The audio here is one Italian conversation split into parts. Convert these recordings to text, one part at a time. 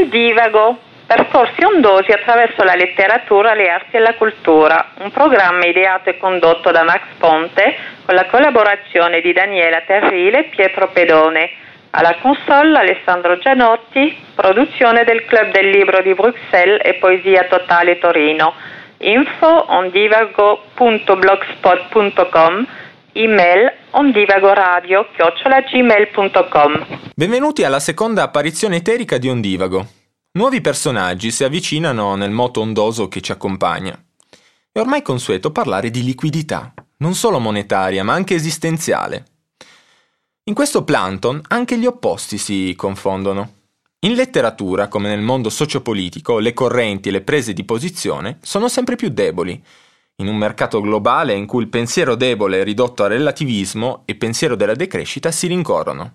Ondivago, percorsi ondosi attraverso la letteratura, le arti e la cultura, un programma ideato e condotto da Max Ponte con la collaborazione di Daniela Terrile e Pietro Pedone. Alla console Alessandro Gianotti, produzione del Club del Libro di Bruxelles e Poesia Totale Torino. Info ondivago.blogspot.com email ondivagoradio.gmail.com Benvenuti alla seconda apparizione eterica di Ondivago. Nuovi personaggi si avvicinano nel moto ondoso che ci accompagna. È ormai consueto parlare di liquidità, non solo monetaria, ma anche esistenziale. In questo plankton anche gli opposti si confondono. In letteratura, come nel mondo sociopolitico, le correnti e le prese di posizione sono sempre più deboli in un mercato globale in cui il pensiero debole è ridotto a relativismo e pensiero della decrescita si rincorrono.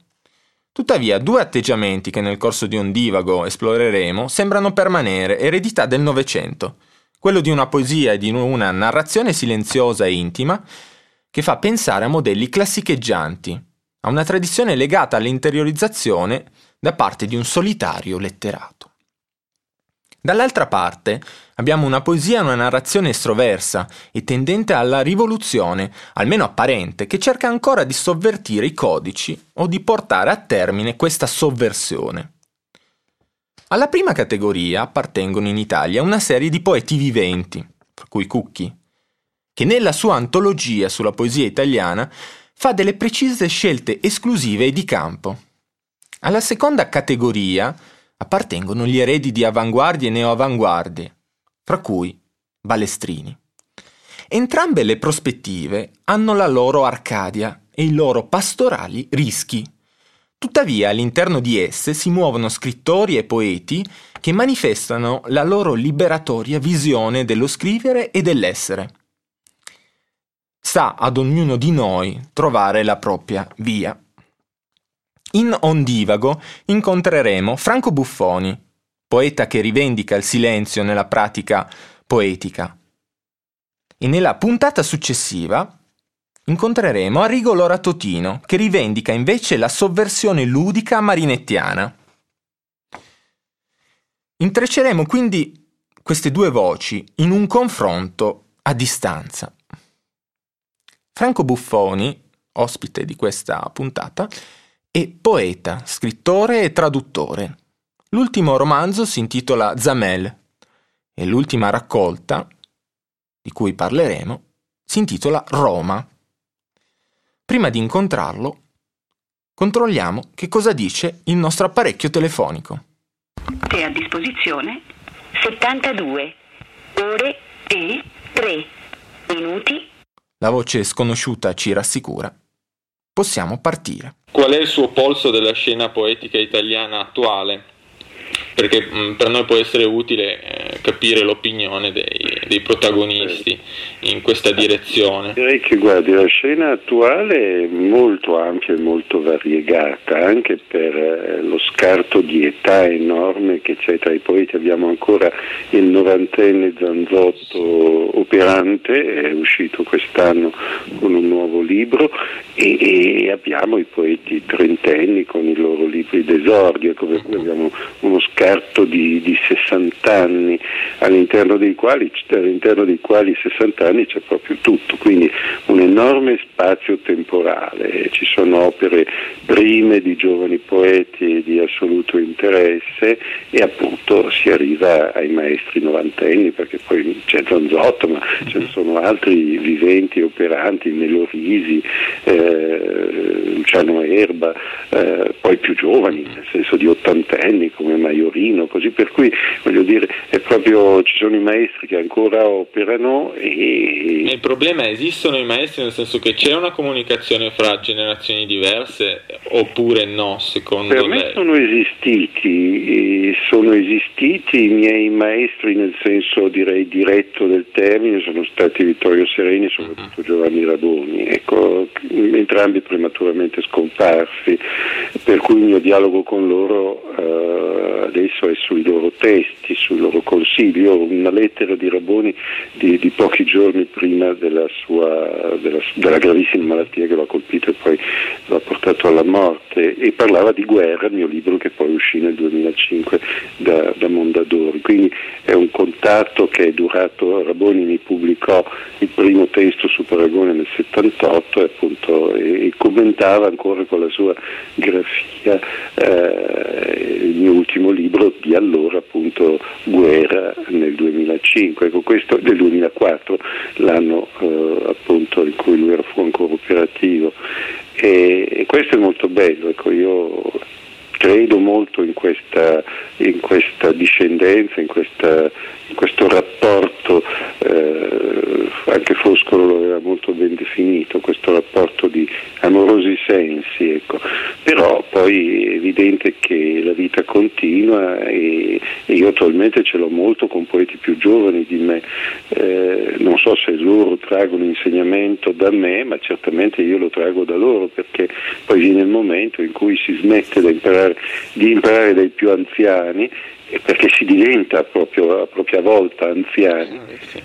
Tuttavia, due atteggiamenti che nel corso di un divago esploreremo sembrano permanere eredità del Novecento, quello di una poesia e di una narrazione silenziosa e intima che fa pensare a modelli classicheggianti, a una tradizione legata all'interiorizzazione da parte di un solitario letterato. Dall'altra parte abbiamo una poesia e una narrazione estroversa e tendente alla rivoluzione, almeno apparente, che cerca ancora di sovvertire i codici o di portare a termine questa sovversione. Alla prima categoria appartengono in Italia una serie di poeti viventi, fra cui Cucchi, che nella sua antologia sulla poesia italiana fa delle precise scelte esclusive e di campo. Alla seconda categoria appartengono gli eredi di avanguardie e neoavanguardie, fra cui Balestrini. Entrambe le prospettive hanno la loro Arcadia e i loro pastorali rischi. Tuttavia all'interno di esse si muovono scrittori e poeti che manifestano la loro liberatoria visione dello scrivere e dell'essere. Sta ad ognuno di noi trovare la propria via. In Ondivago incontreremo Franco Buffoni, poeta che rivendica il silenzio nella pratica poetica. E nella puntata successiva incontreremo Arrigo Loratotino, che rivendica invece la sovversione ludica marinettiana. Intrecceremo quindi queste due voci in un confronto a distanza. Franco Buffoni, ospite di questa puntata, è poeta, scrittore e traduttore. L'ultimo romanzo si intitola Zamel e l'ultima raccolta, di cui parleremo, si intitola Roma. Prima di incontrarlo, controlliamo che cosa dice il nostro apparecchio telefonico. È a disposizione 72 ore e 3 minuti. La voce sconosciuta ci rassicura. Possiamo partire. Qual è il suo polso della scena poetica italiana attuale? Perché mh, per noi può essere utile eh, capire l'opinione dei, dei, protagonisti in questa direzione. Direi che guardi, la scena attuale è molto ampia e molto variegata, anche per eh, lo scarto di età enorme che c'è tra i poeti. Abbiamo ancora il novantenne Zanzotto operante, è uscito quest'anno con un nuovo libro, e, e abbiamo i poeti trentenni con i loro libri d'esordio, ecco per cui abbiamo uno scarto di, di 60 anni all'interno dei, quali, all'interno dei quali 60 anni c'è proprio tutto, quindi un enorme spazio temporale, ci sono opere prime di giovani poeti di assoluto interesse e appunto si arriva ai maestri novantenni perché poi c'è Zanzotto ma ce ne sono altri viventi, operanti, Melorisi, eh, Luciano Erba, eh, poi più giovani, nel senso di ottantenni come Maiorino, così per cui voglio dire proprio, ci sono i maestri che ancora operano e... Il problema è esistono i maestri nel senso che c'è una comunicazione fra generazioni diverse oppure no secondo per lei? me sono esistiti, sono esistiti i miei maestri nel senso direi diretto del termine, sono stati Vittorio Sereni e soprattutto uh-huh. Giovanni Radoni. Ecco, entrambi prematuramente scomparsi, per cui il mio dialogo con loro eh, adesso è sui loro testi, sui loro consigli. Ho una lettera di Raboni di, di pochi giorni prima della, sua, della, della, gravissima malattia che l'ha colpito e poi l'ha portato portato alla morte e parlava di guerra, il mio libro che poi uscì nel 2005 da, da Mondadori. Quindi è un contatto che è durato, Raboni mi pubblicò il primo testo su Paragone nel 78 e, appunto, e, e commentava ancora con la sua grafia eh, il mio ultimo libro di allora appunto Guerra nel 2005, ecco, questo, nel 2004 l'anno eh, appunto in cui lui fu ancora operativo e, e questo è molto bello, ecco, io credo molto in questa, in questa discendenza, in, questa, in, questo rapporto, eh, anche Foscolo lo aveva molto ben definito, questo rapporto di amorosi sensi, ecco. Poi è evidente che la vita continua e, e, io attualmente ce l'ho molto con poeti più giovani di me, eh, non so se loro traggono insegnamento da me, ma certamente io lo trago da loro perché poi viene il momento in cui si smette imparare di imparare dai più anziani perché si diventa proprio a propria volta anziani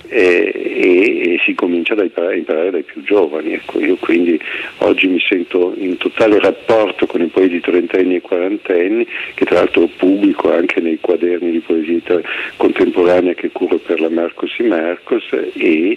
e, e, e si comincia a imparare, imparare, dai più giovani. Ecco, io quindi oggi mi sento in totale rapporto con i poeti trentenni e quarantenni, che tra l'altro pubblico anche nei quaderni di poesia contemporanea che curo per la Marcos e Marcos e,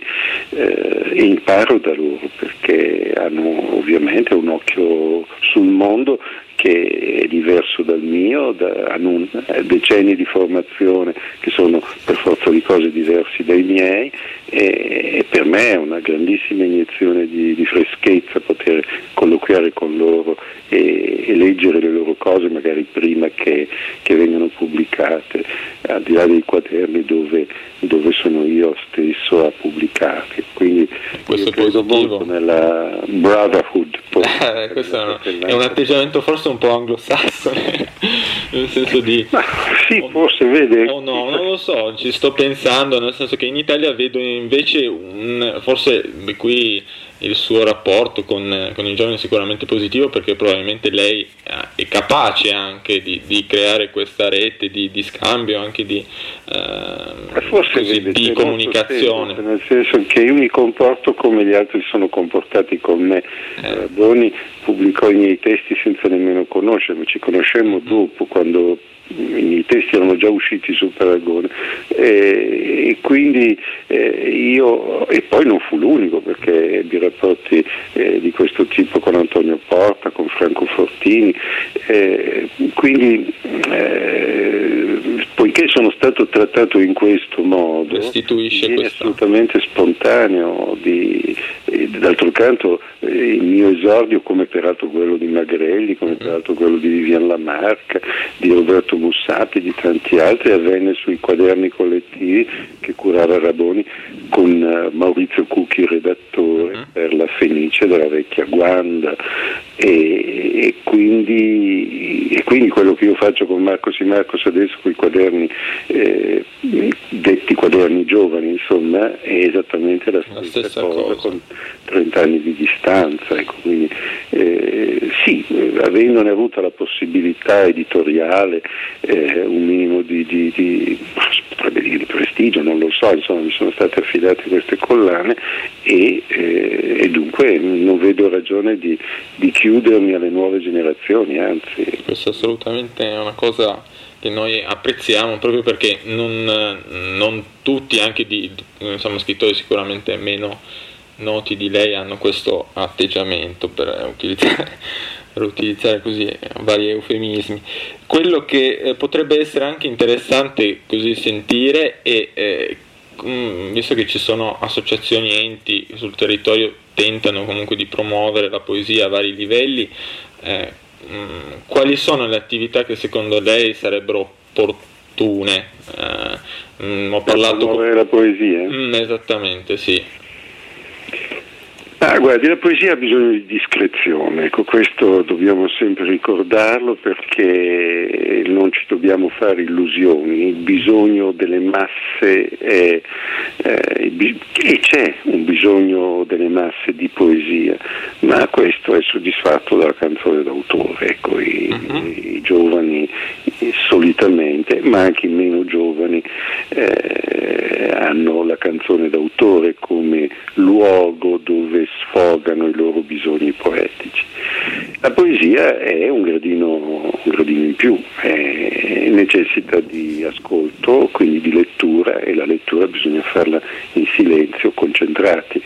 eh, e imparo da loro perché hanno ovviamente un occhio sul mondo che è diverso dal mio, da, hanno eh, decenni di formazione che sono per forza di cose diversi dai miei e, e per me è una grandissima iniezione di, di freschezza poter colloquiare con loro e, e, leggere le loro cose magari prima che, che vengano pubblicate, al di là dei quaderni dove, dove sono io stesso a pubblicarli. Quindi questo io credo molto nella brotherhood. Eh, questo è un atteggiamento forse un po' anglosassone, nel senso di... Ma, sì, forse vede... Oh no, non lo so, ci sto pensando, nel senso che in Italia vedo invece un... forse qui il suo rapporto con, con, i giovani è sicuramente positivo perché probabilmente lei eh, è capace anche di, di creare questa rete di, di scambio, anche di, eh, così, di comunicazione. Senso, nel senso che io mi comporto come gli altri sono comportati con me. Eh. Boni pubblicò i miei testi senza nemmeno conoscermi, ci conoscemmo mm-hmm. dopo quando i testi erano già usciti su Paragone e, e quindi eh, io, e poi non fu l'unico perché ebbi rapporti eh, di questo tipo con Antonio Porta, con Franco Fortini, eh, quindi eh, poiché sono stato trattato in questo modo, questo. assolutamente spontaneo, di, d'altro canto eh, il mio esordio come peraltro quello di Magrelli, come mm-hmm. peraltro quello di Vivian Lamarca, di Roberto Bussati, di tanti altri, avvenne sui quaderni collettivi che curava Raboni con uh, Maurizio Cucchi, redattore, uh-huh. per la Fenice della vecchia Guanda e, quindi, e, quindi, quello che io faccio con Marco Simarcos adesso con i quaderni eh, detti quaderni giovani insomma è esattamente la stessa, la stessa cosa, cosa, con 30 anni di distanza ecco, quindi, eh, sì, avendone avuto la possibilità editoriale eh, un minimo di, di, di, di, prestigio, non lo so, insomma mi sono state affidate queste collane e, eh, e dunque non vedo ragione di, di chiudermi alle nuove generazioni, anzi. Questo assolutamente è una cosa che noi apprezziamo proprio perché non, non tutti, anche di insomma, scrittori sicuramente meno noti di lei, hanno questo atteggiamento per utilizzare per utilizzare così vari eufemismi. Quello che eh, potrebbe essere anche interessante così sentire è, eh, visto che ci sono associazioni e enti sul territorio tentano comunque di promuovere la poesia a vari livelli, eh, mh, quali sono le attività che secondo lei sarebbero opportune? Eh, mh, ho parlato con... la poesia. Mm, esattamente, sì. Ah, guardi, la poesia ha bisogno di discrezione, ecco, questo dobbiamo sempre ricordarlo perché non ci dobbiamo fare illusioni, il bisogno delle masse è, eh, e c'è un bisogno delle masse di poesia, ma questo è soddisfatto dalla canzone d'autore, ecco, i, uh-huh. i giovani solitamente, ma anche i meno giovani eh, hanno la canzone d'autore come luogo dove sfogano i loro bisogni poetici. La poesia è un gradino, un gradino in più, è, necessita di ascolto, quindi di lettura e la lettura bisogna farla in silenzio, concentrati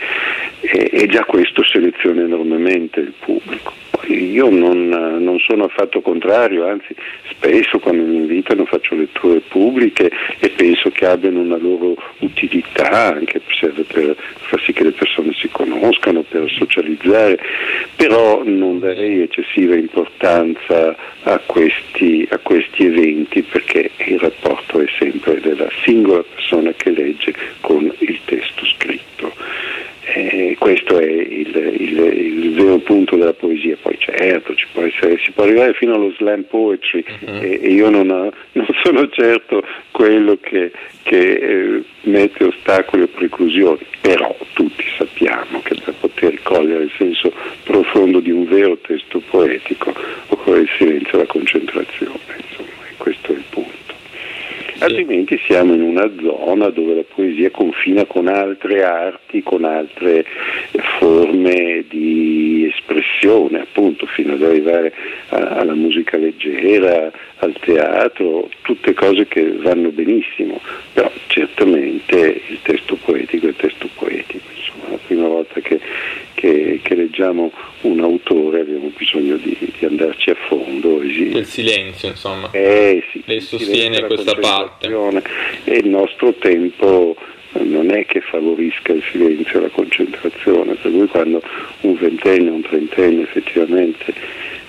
e, e già questo seleziona enormemente il pubblico. Io non, non, sono affatto contrario, anzi spesso quando mi invitano faccio letture pubbliche e penso che abbiano una loro utilità, anche serve per far sì che le persone si conoscano, per socializzare, però non darei eccessiva importanza a questi, a questi eventi perché il rapporto è sempre della singola persona che legge con il testo scritto. Questo è il, il, il, vero punto della poesia, poi certo può essere, si può arrivare fino allo slam poetry uh-huh. e, e, io non, ho, non, sono certo quello che, che eh, mette ostacoli o preclusioni, però tutti sappiamo che per poter cogliere il senso profondo di un vero testo poetico occorre il silenzio e la concentrazione, insomma, questo è il punto altrimenti siamo in una zona dove la poesia confina con altre arti, con altre forme di espressione, appunto, fino ad arrivare alla musica leggera, al teatro, tutte cose che vanno benissimo, però certamente il testo poetico è il testo poetico, insomma, la prima volta che, che, che leggiamo un autore abbiamo bisogno di, di andarci a fondo. Il silenzio, insomma. Eh, sì, Lei sostiene questa parte. E il nostro tempo non è che favorisca il silenzio e la concentrazione, per cui quando un ventenne o un trentenne effettivamente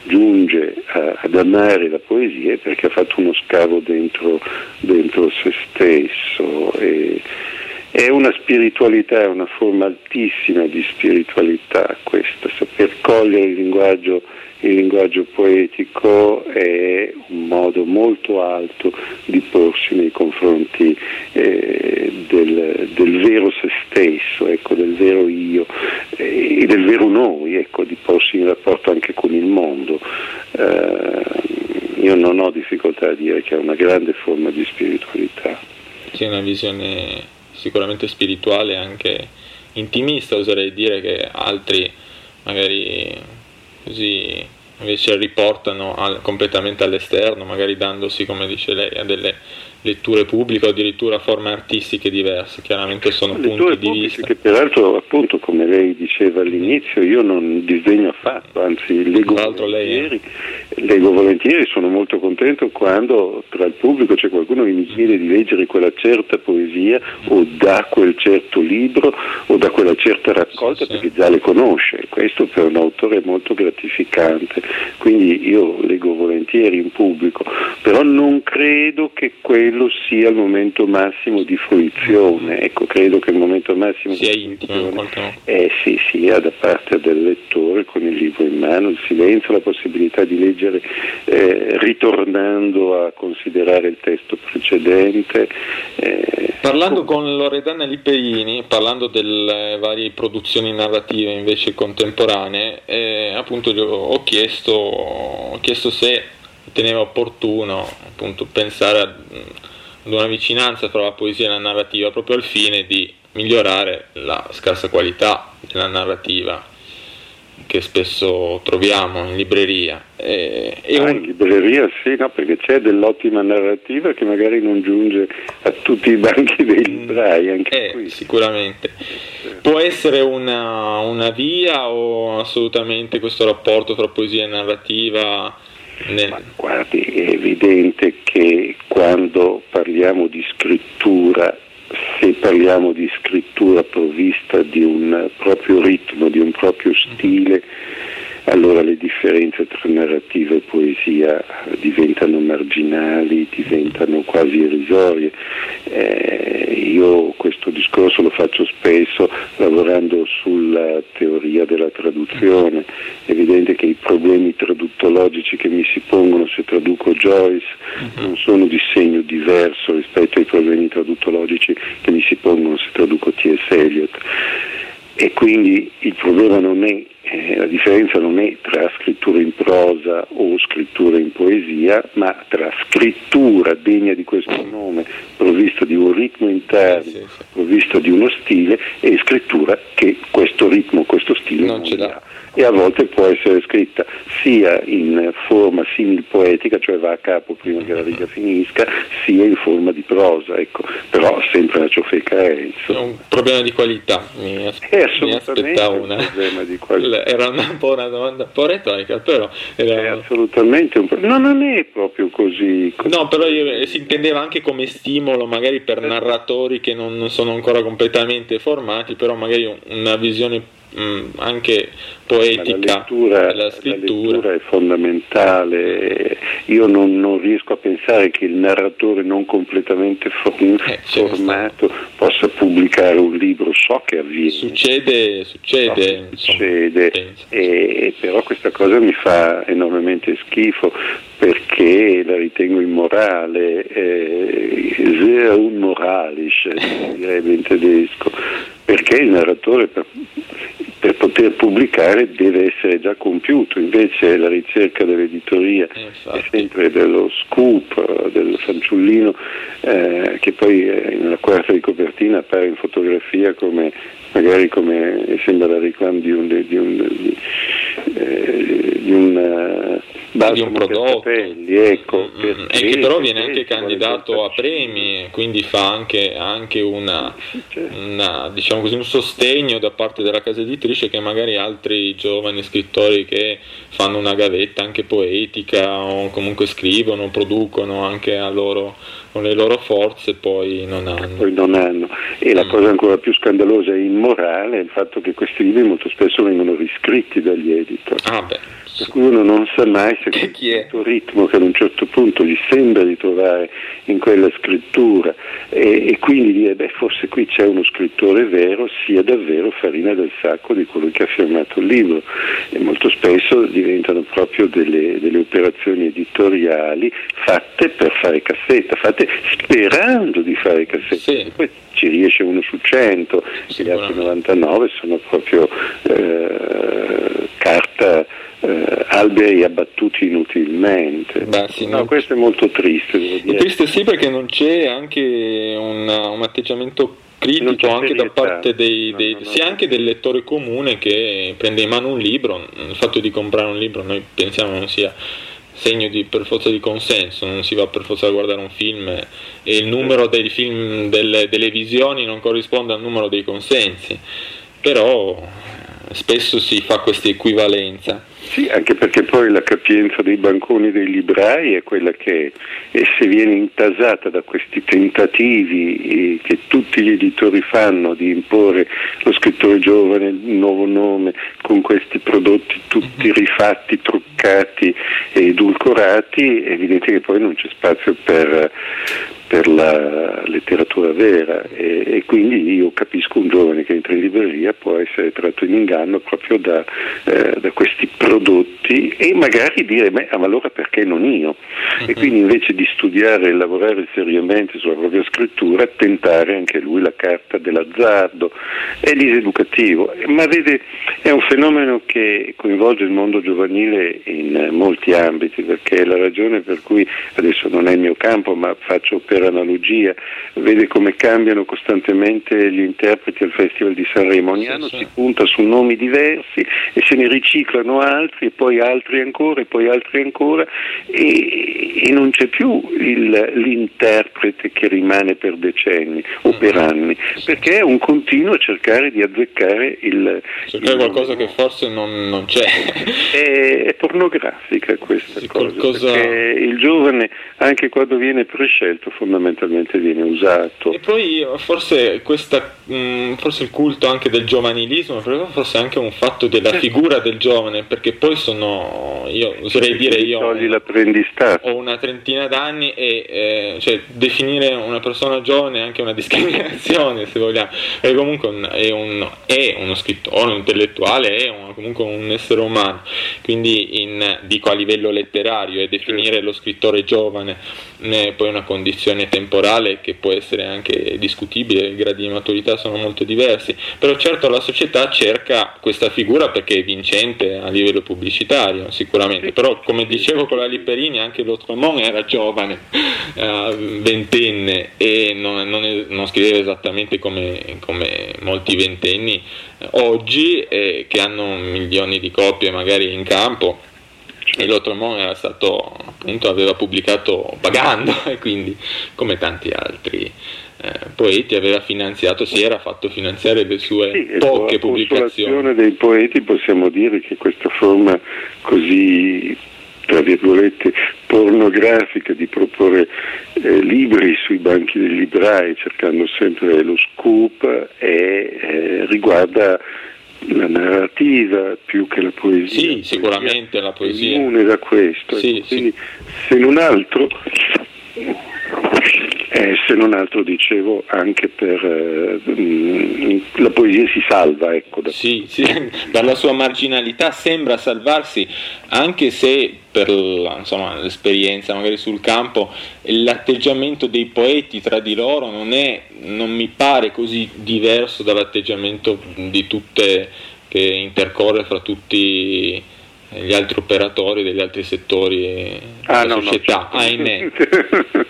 giunge a, ad amare la poesia è perché ha fatto uno scavo dentro, dentro se stesso. E, è una spiritualità, è una forma altissima di spiritualità questa, saper cogliere il linguaggio, il linguaggio poetico è un modo molto alto di porsi nei confronti eh, del, del, vero se stesso, ecco, del vero io eh, e del vero noi, ecco, di porsi in rapporto anche con il mondo. Eh, io non ho difficoltà a dire che è una grande forma di spiritualità. C'è una visione sicuramente spirituale anche intimista, oserei dire che altri magari così invece riportano al, completamente all'esterno, magari dandosi, come dice lei, a delle letture pubbliche o addirittura forme artistiche diverse, chiaramente sono letture punti di vista. che peraltro appunto come lei diceva all'inizio io non disdegno affatto, anzi leggo volentieri, leggo volentieri, sono molto contento quando tra il pubblico c'è qualcuno che mi chiede di leggere quella certa poesia o da quel certo libro o da quella certa raccolta sì, perché già le conosce, questo per un autore è molto gratificante, quindi io leggo volentieri in pubblico, però non credo che quello quello sia il momento massimo di fruizione. Ecco, credo che il momento massimo sia di fruizione eh, sì, sia da parte del lettore con il libro in mano, il silenzio, la possibilità di leggere eh, ritornando a considerare il testo precedente. Eh, parlando con Loredana Lipeini, parlando delle varie produzioni narrative invece contemporanee, eh, appunto ho chiesto, ho chiesto se teneva opportuno appunto, pensare ad, ad una vicinanza tra la poesia e la narrativa proprio al fine di migliorare la scarsa qualità della narrativa che spesso troviamo in libreria. E, e ah, un... In libreria sì, no, perché c'è dell'ottima narrativa che magari non giunge a tutti i banchi dei librai. Anche eh, qui. Sicuramente. Può essere una, una via o assolutamente questo rapporto tra poesia e narrativa ma guardi, è evidente che quando parliamo di scrittura, se parliamo di scrittura provvista di un proprio ritmo, di un proprio stile, allora le differenze tra narrativa e poesia diventano marginali, diventano quasi irrisorie. Eh, io questo discorso lo faccio spesso lavorando sulla teoria della traduzione. È evidente che i problemi traduttologici che mi si pongono se traduco Joyce uh-huh. non sono di segno diverso rispetto ai problemi traduttologici che mi si pongono se traduco T.S. Eliot. E quindi il problema non è eh, la differenza non è tra scrittura in prosa o scrittura in poesia, ma tra scrittura degna di questo nome, provvista di un ritmo interno, provvista di uno stile, e scrittura che questo ritmo, questo stile non, non ce l'ha e a volte può essere scritta sia in forma simil poetica, cioè va a capo prima che la riga finisca, sia in forma di prosa, ecco. però sempre la ciofeca Renzo. È un problema di qualità, mi, as- mi aspettavo una. problema di qualità. Era un po' una domanda un po' retorica, però era... È assolutamente un problema. No, non è proprio così. No, però io, eh, si intendeva anche come stimolo magari per narratori che non sono ancora completamente formati, però magari una visione mh, mm, anche poetica la lettura, della scrittura. La lettura è fondamentale. Io non, non, riesco a pensare che il narratore non completamente form- eh, formato possa pubblicare un libro. So che avviene. Succede, succede. So succede e, però questa cosa mi fa enormemente schifo perché la ritengo immorale, eh, sehr unmoralisch, direbbe in tedesco, perché il narratore per, per, poter pubblicare deve essere già compiuto, invece la ricerca dell'editoria Infatti. è sempre dello scoop, del fanciullino eh, che poi eh, nella quarta di copertina appare in fotografia come magari come sembra la reclama di un, di un, di, eh, di un di un prodotto. capelli, ecco, mm, mm, e che però viene anche candidato a premi quindi fa anche, anche una, una, diciamo così, un sostegno da parte della casa editrice che magari altri giovani scrittori che fanno una gavetta anche poetica o comunque scrivono, producono anche a loro con le loro forze poi non hanno. Poi non hanno. E la mm. cosa ancora più scandalosa e immorale è il fatto che questi libri molto spesso vengono riscritti dagli editor. Ah. Per cui uno non sa mai se questo ritmo che ad un certo punto gli sembra di trovare in quella scrittura e, e quindi dire beh forse qui c'è uno scrittore vero sia davvero farina del sacco di colui che ha firmato il libro e molto spesso diventano proprio delle, delle operazioni editoriali fatte per fare cassetta, fatte sperando di fare cassetta. Sì. Poi ci riesce uno su cento, gli altri 99 sono proprio eh, carta eh, alberi abbattuti inutilmente. Beh, sì, no, questo è molto triste. È triste sì perché non c'è anche una, un atteggiamento critico anche da parte dei, dei no, no, sia anche del lettore comune che prende in mano un libro, il fatto di comprare un libro noi pensiamo non sia segno di, per forza di consenso, non si va per forza a guardare un film e il numero dei film, delle, delle visioni non corrisponde al numero dei consensi, però spesso si fa questa equivalenza. Sì, anche perché poi la capienza dei banconi dei librai è quella che è, se viene intasata da questi tentativi eh, che tutti gli editori fanno di imporre lo scrittore giovane, il nuovo nome, con questi prodotti tutti mhm. rifatti, truccati e edulcorati, è evidente che poi non c'è spazio per, per la letteratura vera e, e, quindi io capisco un giovane che entra in libreria può essere tratto in inganno proprio da, eh, da questi prodotti e magari dire ma allora perché non io? E mhm. quindi invece di studiare e lavorare seriamente sulla propria scrittura tentare anche lui la carta dell'azzardo è diseducativo ma vede è un fenomeno che coinvolge il mondo giovanile in molti ambiti perché è la ragione per cui adesso non è il mio campo ma faccio per per analogia, vede come cambiano costantemente gli interpreti al Festival di Sanremo, ogni sì, anno sì. si punta su nomi diversi e se ne riciclano altri e poi altri ancora e poi altri ancora e, e non c'è più il, l'interprete che rimane per decenni o per mm-hmm. anni, perché è un continuo cercare di azzeccare il... Cercare qualcosa che forse non, non c'è. È, è, pornografica questa sì, cosa, qualcosa... perché il giovane anche quando viene prescelto fondamentalmente viene usato. E poi forse, questa, mh, mm, forse il culto anche del giovanilismo, forse anche un fatto della figura del giovane, perché poi sono io oserei dire io ho una trentina d'anni e eh, cioè, definire una persona giovane è anche una discriminazione se vogliamo, perché comunque un- è, un- è uno scrittore, un intellettuale, è un- comunque un essere umano, quindi in- dico a livello letterario e definire lo scrittore giovane è poi una condizione temporale che può essere anche discutibile, i gradi di maturità sono molto diversi, però certo la società cerca questa figura perché è vincente a livello pubblicitario sicuramente, però come dicevo con la Lipperini anche l'Otromon era giovane, eh, ventenne e non, non è- non scriveva esattamente come, come molti ventenni eh, oggi eh, che hanno milioni di copie magari in campo e l'Otromon era stato appunto aveva pubblicato pagando e quindi come tanti altri eh, poeti aveva finanziato si era fatto finanziare le sue Sì, e poche la pubblicazioni. consolazione dei poeti possiamo dire che questa forma così tra virgolette pornografica di proporre eh, libri sui banchi dei librai cercando sempre lo scoop è, eh, riguarda la narrativa più che la poesia. Sì, La sicuramente la poesia. immune da questo. Sì, ecco, quindi se non altro eh, se non altro dicevo anche per eh, la poesia si salva ecco da Sì, sì, dalla sua marginalità sembra salvarsi, anche se per insomma, l'esperienza magari sul campo l'atteggiamento dei poeti tra di loro non, è, non mi pare così diverso dall'atteggiamento di tutte che intercorre fra tutti gli altri operatori degli altri settori Ah, della no, no, società, certo. ahimè.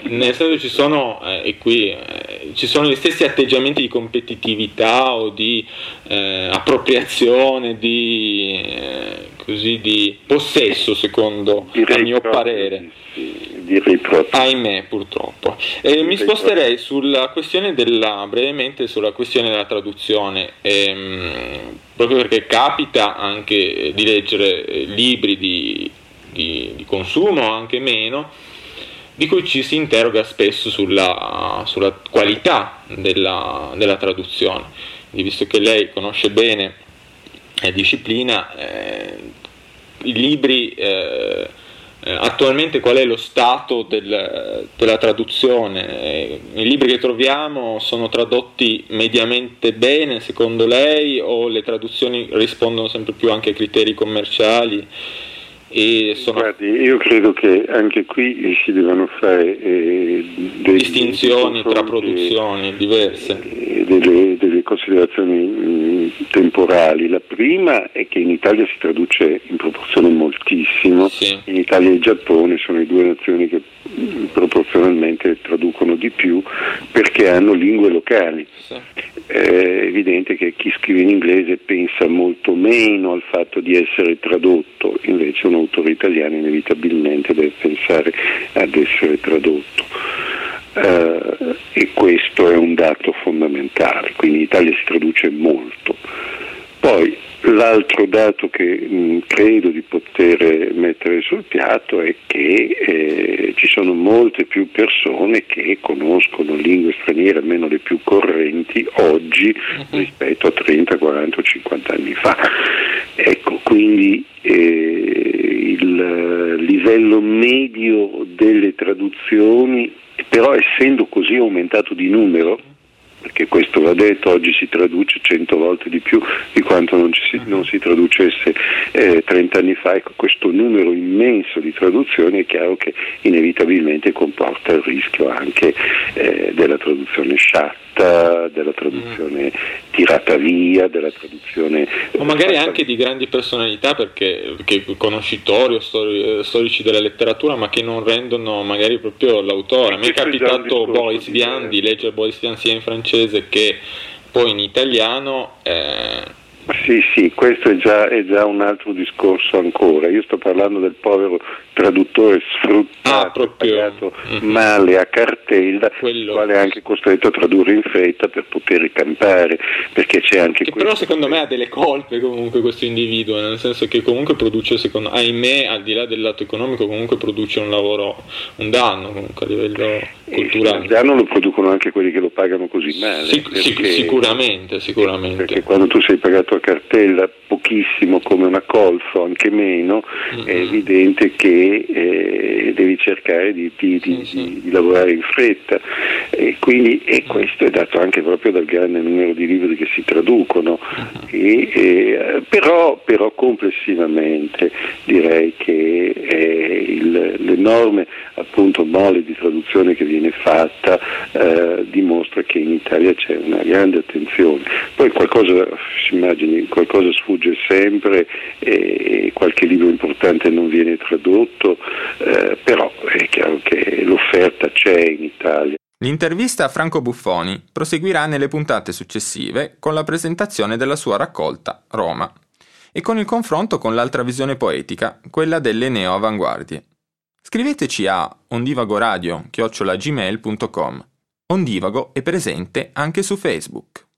Nel senso ci sono, eh, e qui, eh, ci sono gli stessi atteggiamenti di competitività o di eh, appropriazione, di, eh, così, di possesso secondo Direi a mio proprio parere. direi proprio. Ahimè, purtroppo. Mi sposterei sulla questione della, brevemente sulla questione della traduzione, ehm, proprio perché capita anche di leggere eh, libri di, di- di consumo, anche meno, di cui ci si interroga spesso sulla, sulla qualità della, della traduzione. Quindi, visto che lei conosce bene la disciplina, eh, i libri eh, eh, attualmente qual è lo stato del- della traduzione? Eh, I libri che troviamo sono tradotti mediamente bene secondo lei o le traduzioni rispondono sempre più anche ai criteri commerciali? Sono Guardi, io credo che anche qui si devono fare eh, distinzioni tra produzioni diverse. eh, delle, delle considerazioni mh, temporali. La prima è che in Italia si traduce in proporzione moltissimo, Sì. in Italia e Giappone sono le due nazioni che mh, proporzionalmente traducono di più perché hanno lingue locali. Sì. È evidente che chi scrive in inglese pensa molto meno al fatto di essere tradotto, invece un autore italiano inevitabilmente deve pensare ad essere tradotto. Eh, e questo è un dato fondamentale, quindi in Italia si traduce molto. Poi l'altro dato che mh, credo di poter mettere sul piatto è che eh, ci sono molte più persone che conoscono lingue straniere, almeno le più correnti, oggi rispetto a 30, 40 o 50 anni fa. Ecco, quindi eh, il livello medio delle traduzioni, però essendo così aumentato di numero, perché questo va detto, oggi si traduce cento volte di più di quanto non, si, non si traducesse eh, 30 anni fa, ecco, questo numero immenso di traduzioni è chiaro che inevitabilmente comporta il rischio anche eh, della traduzione sciatta, della traduzione tirata via, della traduzione... O magari anche di grandi personalità perché, che conoscitori o stori- storici della letteratura ma che non rendono magari proprio l'autore. A me è capitato Boris di- Vian di leggere Boris Vian sia in francese che poi in italiano. eh, Sì, sì, questo è già, è già un altro discorso ancora. Io sto parlando del povero traduttore sfruttato, Ah, pagato Mhm. male a cartella, Quello- il quale è anche costretto a tradurre in fretta per poter campare, perché c'è anche che questo. però secondo me ha delle colpe comunque questo individuo, nel senso che comunque produce, secondo, ahimè, al di là del lato economico, comunque produce un lavoro, un danno comunque a livello E culturale. il danno lo producono anche quelli che lo pagano così male. Sic- perché- sicuramente, sicuramente. Perché quando tu sei pagato a cartella martella pochissimo come una colfo, anche meno, mm-hmm. è evidente che eh, devi cercare di, di, di, sì. di, lavorare in fretta. E, quindi, e questo è dato anche proprio dal grande numero di libri che si traducono. Mm-hmm. E, e, però, però, complessivamente direi che eh, il, l'enorme appunto, mole di traduzione che viene fatta eh, dimostra che in Italia c'è una grande attenzione. Poi qualcosa, si immagini, qualcosa sfugge sempre e qualche libro importante non viene tradotto, eh, però è chiaro che l'offerta c'è in Italia. L'intervista a Franco Buffoni proseguirà nelle puntate successive con la presentazione della sua raccolta Roma e con il confronto con l'altra visione poetica, quella delle neo-avanguardie. Scriveteci a ondivagoradio.gmail.com Ondivago è presente anche su Facebook.